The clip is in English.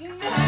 Yeah.